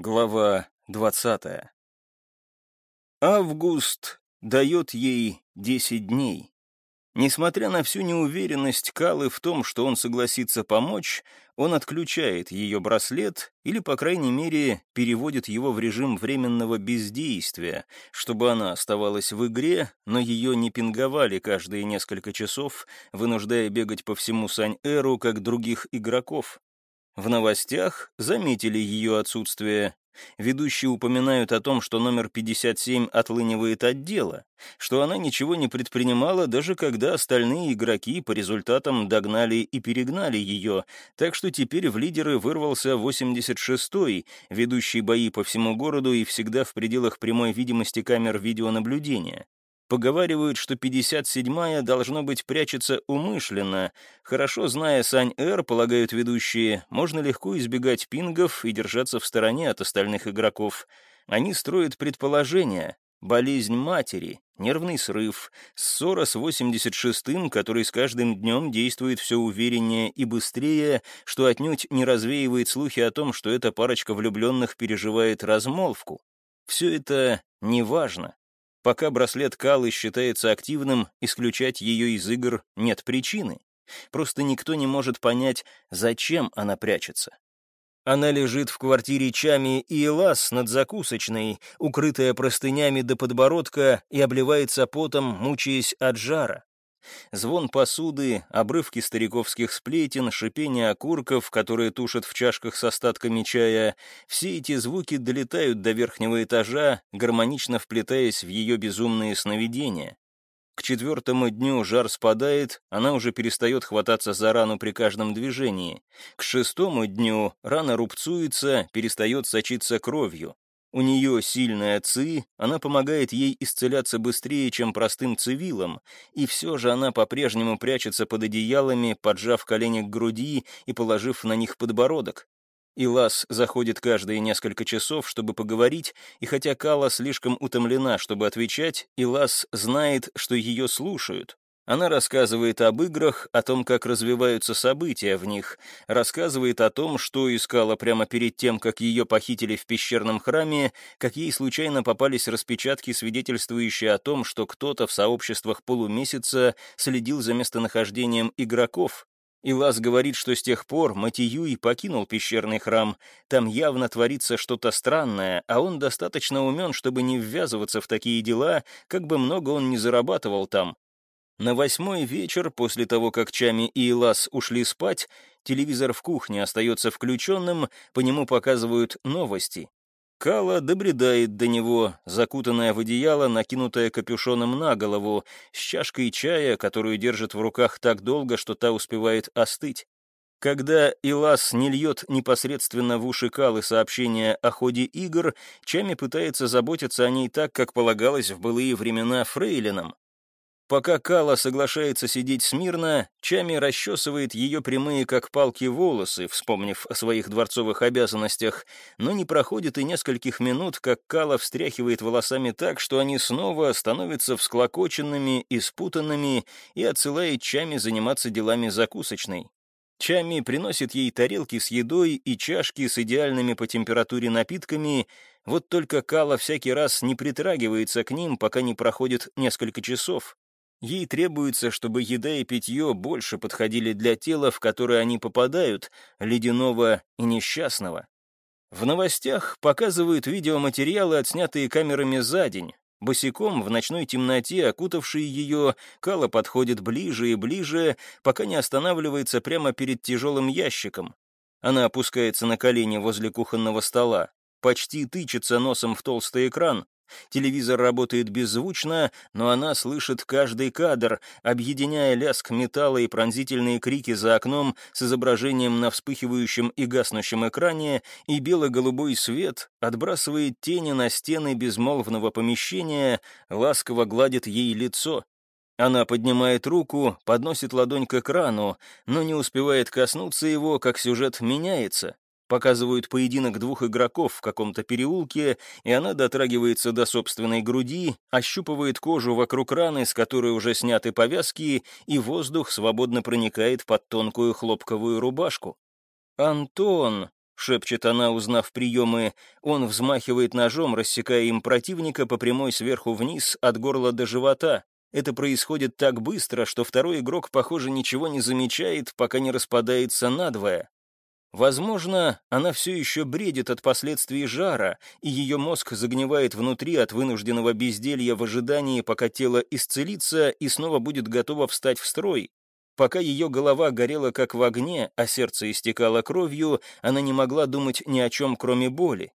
Глава 20. Август дает ей 10 дней. Несмотря на всю неуверенность Калы в том, что он согласится помочь, он отключает ее браслет или, по крайней мере, переводит его в режим временного бездействия, чтобы она оставалась в игре, но ее не пинговали каждые несколько часов, вынуждая бегать по всему Сань-Эру, как других игроков. В новостях заметили ее отсутствие. Ведущие упоминают о том, что номер 57 отлынивает от дела, что она ничего не предпринимала, даже когда остальные игроки по результатам догнали и перегнали ее, так что теперь в лидеры вырвался 86-й, ведущий бои по всему городу и всегда в пределах прямой видимости камер видеонаблюдения. Поговаривают, что 57-я, должно быть, прячется умышленно. Хорошо зная Сань-Эр, полагают ведущие, можно легко избегать пингов и держаться в стороне от остальных игроков. Они строят предположения. Болезнь матери, нервный срыв, ссора с 86-м, который с каждым днем действует все увереннее и быстрее, что отнюдь не развеивает слухи о том, что эта парочка влюбленных переживает размолвку. Все это неважно. Пока браслет Калы считается активным, исключать ее из игр нет причины. Просто никто не может понять, зачем она прячется. Она лежит в квартире Чами и Элас над закусочной, укрытая простынями до подбородка и обливается потом, мучаясь от жара. Звон посуды, обрывки стариковских сплетен, шипение окурков, которые тушат в чашках с остатками чая — все эти звуки долетают до верхнего этажа, гармонично вплетаясь в ее безумные сновидения. К четвертому дню жар спадает, она уже перестает хвататься за рану при каждом движении. К шестому дню рана рубцуется, перестает сочиться кровью. У нее сильная ци, она помогает ей исцеляться быстрее, чем простым цивилам, и все же она по-прежнему прячется под одеялами, поджав колени к груди и положив на них подбородок. Илас заходит каждые несколько часов, чтобы поговорить, и хотя Кала слишком утомлена, чтобы отвечать, Илас знает, что ее слушают. Она рассказывает об играх, о том, как развиваются события в них, рассказывает о том, что искала прямо перед тем, как ее похитили в пещерном храме, как ей случайно попались распечатки, свидетельствующие о том, что кто-то в сообществах полумесяца следил за местонахождением игроков. Илас говорит, что с тех пор Матиюй покинул пещерный храм. Там явно творится что-то странное, а он достаточно умен, чтобы не ввязываться в такие дела, как бы много он не зарабатывал там. На восьмой вечер, после того, как Чами и Илас ушли спать, телевизор в кухне остается включенным, по нему показывают новости. Кала добредает до него, закутанная в одеяло, накинутая капюшоном на голову, с чашкой чая, которую держит в руках так долго, что та успевает остыть. Когда Илас не льет непосредственно в уши Калы сообщения о ходе игр, Чами пытается заботиться о ней так, как полагалось в былые времена фрейлинам. Пока Кала соглашается сидеть смирно, Чами расчесывает ее прямые как палки волосы, вспомнив о своих дворцовых обязанностях, но не проходит и нескольких минут, как Кала встряхивает волосами так, что они снова становятся всклокоченными и спутанными и отсылает Чами заниматься делами закусочной. Чами приносит ей тарелки с едой и чашки с идеальными по температуре напитками, вот только Кала всякий раз не притрагивается к ним, пока не проходит несколько часов. Ей требуется, чтобы еда и питье больше подходили для тела, в которое они попадают, ледяного и несчастного. В новостях показывают видеоматериалы, отснятые камерами за день. Босиком в ночной темноте, окутавшей ее, Кала подходит ближе и ближе, пока не останавливается прямо перед тяжелым ящиком. Она опускается на колени возле кухонного стола, почти тычется носом в толстый экран, Телевизор работает беззвучно, но она слышит каждый кадр, объединяя лязг металла и пронзительные крики за окном с изображением на вспыхивающем и гаснущем экране, и бело-голубой свет отбрасывает тени на стены безмолвного помещения, ласково гладит ей лицо. Она поднимает руку, подносит ладонь к экрану, но не успевает коснуться его, как сюжет меняется. Показывают поединок двух игроков в каком-то переулке, и она дотрагивается до собственной груди, ощупывает кожу вокруг раны, с которой уже сняты повязки, и воздух свободно проникает под тонкую хлопковую рубашку. «Антон!» шепчет она, узнав приемы. Он взмахивает ножом, рассекая им противника по прямой сверху вниз, от горла до живота. Это происходит так быстро, что второй игрок, похоже, ничего не замечает, пока не распадается надвое. Возможно, она все еще бредит от последствий жара, и ее мозг загнивает внутри от вынужденного безделья в ожидании, пока тело исцелится и снова будет готово встать в строй. Пока ее голова горела как в огне, а сердце истекало кровью, она не могла думать ни о чем, кроме боли.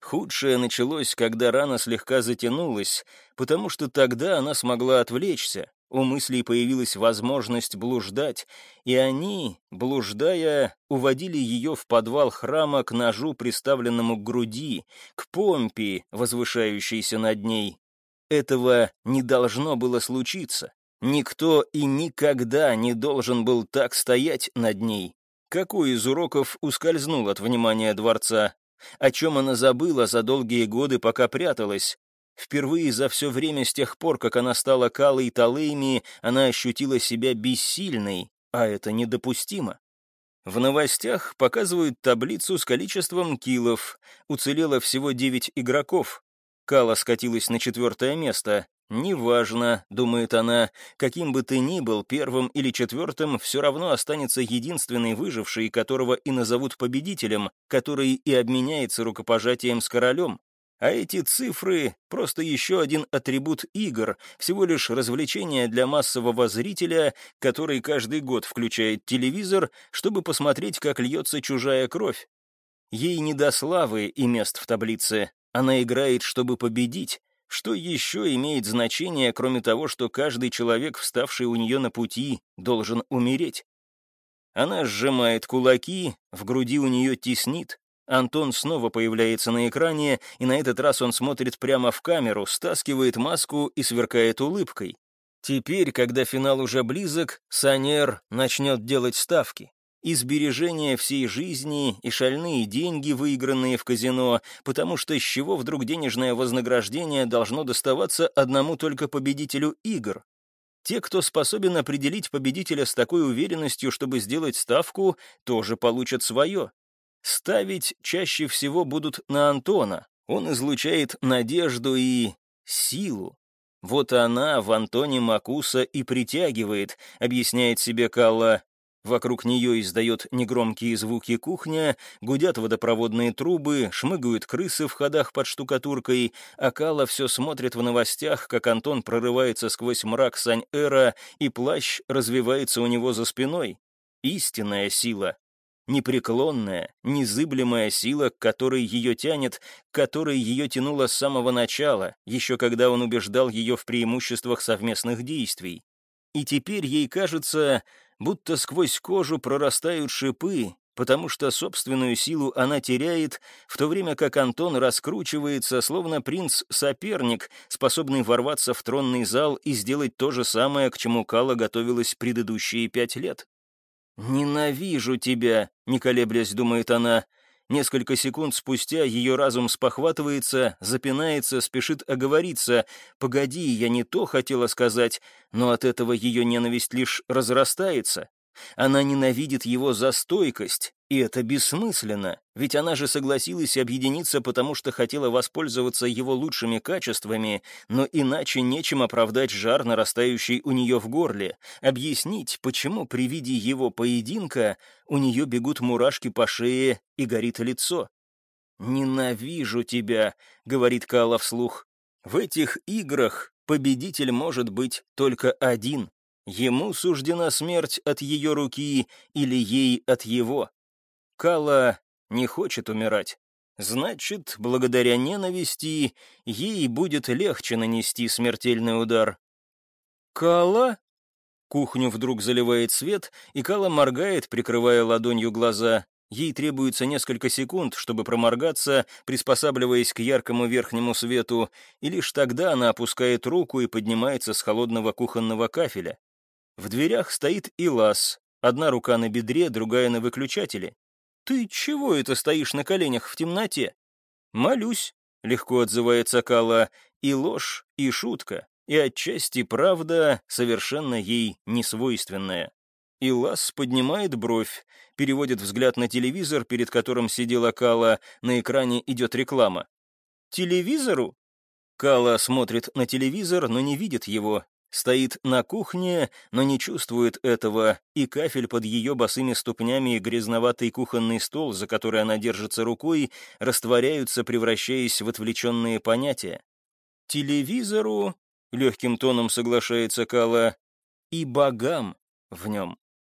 Худшее началось, когда рана слегка затянулась, потому что тогда она смогла отвлечься, у мыслей появилась возможность блуждать, и они, блуждая, уводили ее в подвал храма к ножу, приставленному к груди, к помпе, возвышающейся над ней. Этого не должно было случиться. Никто и никогда не должен был так стоять над ней. Какой из уроков ускользнул от внимания дворца? О чем она забыла за долгие годы, пока пряталась? Впервые за все время с тех пор, как она стала Калой Талейми, она ощутила себя бессильной, а это недопустимо. В новостях показывают таблицу с количеством киллов. Уцелело всего девять игроков. Кала скатилась на четвертое место. «Неважно», — думает она, — «каким бы ты ни был, первым или четвертым, все равно останется единственный выживший, которого и назовут победителем, который и обменяется рукопожатием с королем. А эти цифры — просто еще один атрибут игр, всего лишь развлечение для массового зрителя, который каждый год включает телевизор, чтобы посмотреть, как льется чужая кровь. Ей не до славы и мест в таблице. Она играет, чтобы победить. Что еще имеет значение, кроме того, что каждый человек, вставший у нее на пути, должен умереть? Она сжимает кулаки, в груди у нее теснит, Антон снова появляется на экране, и на этот раз он смотрит прямо в камеру, стаскивает маску и сверкает улыбкой. Теперь, когда финал уже близок, Санер начнет делать ставки. И сбережения всей жизни, и шальные деньги, выигранные в казино, потому что с чего вдруг денежное вознаграждение должно доставаться одному только победителю игр? Те, кто способен определить победителя с такой уверенностью, чтобы сделать ставку, тоже получат свое. Ставить чаще всего будут на Антона. Он излучает надежду и силу. Вот она в Антоне Макуса и притягивает, объясняет себе Калла. Вокруг нее издает негромкие звуки кухня, гудят водопроводные трубы, шмыгают крысы в ходах под штукатуркой, а Калла все смотрит в новостях, как Антон прорывается сквозь мрак Сань-Эра, и плащ развивается у него за спиной. Истинная сила непреклонная, незыблемая сила, к которой ее тянет, к которой ее тянуло с самого начала, еще когда он убеждал ее в преимуществах совместных действий. И теперь ей кажется, будто сквозь кожу прорастают шипы, потому что собственную силу она теряет, в то время как Антон раскручивается, словно принц-соперник, способный ворваться в тронный зал и сделать то же самое, к чему Кала готовилась предыдущие пять лет. «Ненавижу тебя», — не колеблясь, думает она. Несколько секунд спустя ее разум спохватывается, запинается, спешит оговориться. «Погоди, я не то хотела сказать», но от этого ее ненависть лишь разрастается. Она ненавидит его за стойкость, и это бессмысленно, ведь она же согласилась объединиться, потому что хотела воспользоваться его лучшими качествами, но иначе нечем оправдать жар, нарастающий у нее в горле, объяснить, почему при виде его поединка у нее бегут мурашки по шее и горит лицо. «Ненавижу тебя», — говорит Кала вслух. «В этих играх победитель может быть только один». Ему суждена смерть от ее руки или ей от его. Кала не хочет умирать. Значит, благодаря ненависти ей будет легче нанести смертельный удар. «Кала?» Кухню вдруг заливает свет, и Кала моргает, прикрывая ладонью глаза. Ей требуется несколько секунд, чтобы проморгаться, приспосабливаясь к яркому верхнему свету, и лишь тогда она опускает руку и поднимается с холодного кухонного кафеля. В дверях стоит Илас, одна рука на бедре, другая на выключателе. «Ты чего это стоишь на коленях в темноте?» «Молюсь», — легко отзывается Кала, и ложь, и шутка, и отчасти правда, совершенно ей несвойственная. И Ласс поднимает бровь, переводит взгляд на телевизор, перед которым сидела Кала, на экране идет реклама. «Телевизору?» Кала смотрит на телевизор, но не видит его. Стоит на кухне, но не чувствует этого, и кафель под ее босыми ступнями и грязноватый кухонный стол, за который она держится рукой, растворяются, превращаясь в отвлеченные понятия. «Телевизору», — легким тоном соглашается Кала, — «и богам в нем».